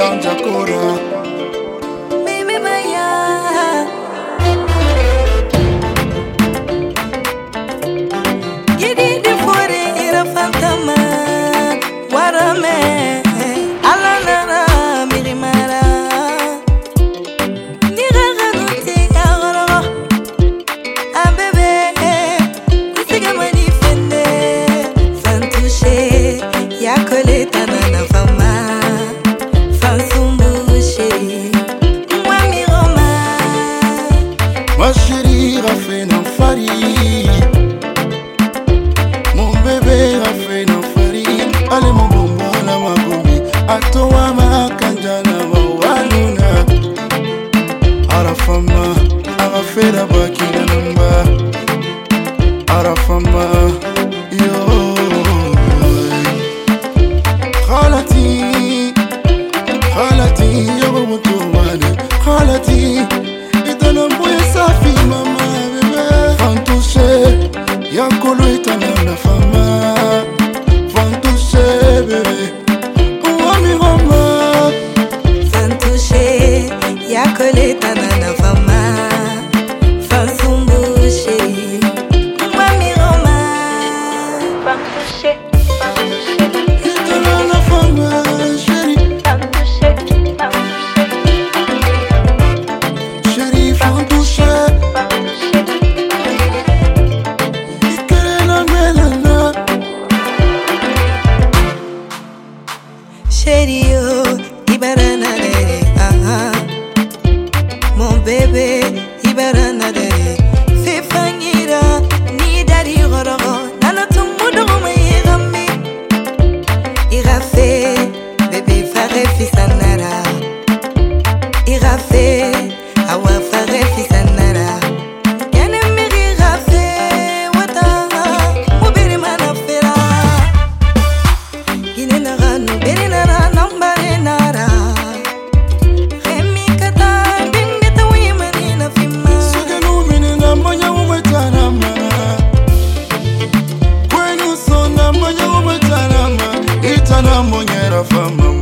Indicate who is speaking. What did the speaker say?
Speaker 1: ganja kura arafama abafera bakina namba arafama yo خالتي خالتي يابا safi mama bebe fantoshe yankolo etana na fama
Speaker 2: Cherio, Ibarana de Aha. Mon bébé, Ibarana de Fais fangira, ni dari gororo Nana tumudo me irami. Irafe, bébé fare fisanara. Irafe, awa fare fisanara. Gine na
Speaker 1: ganu, bere off
Speaker 2: of my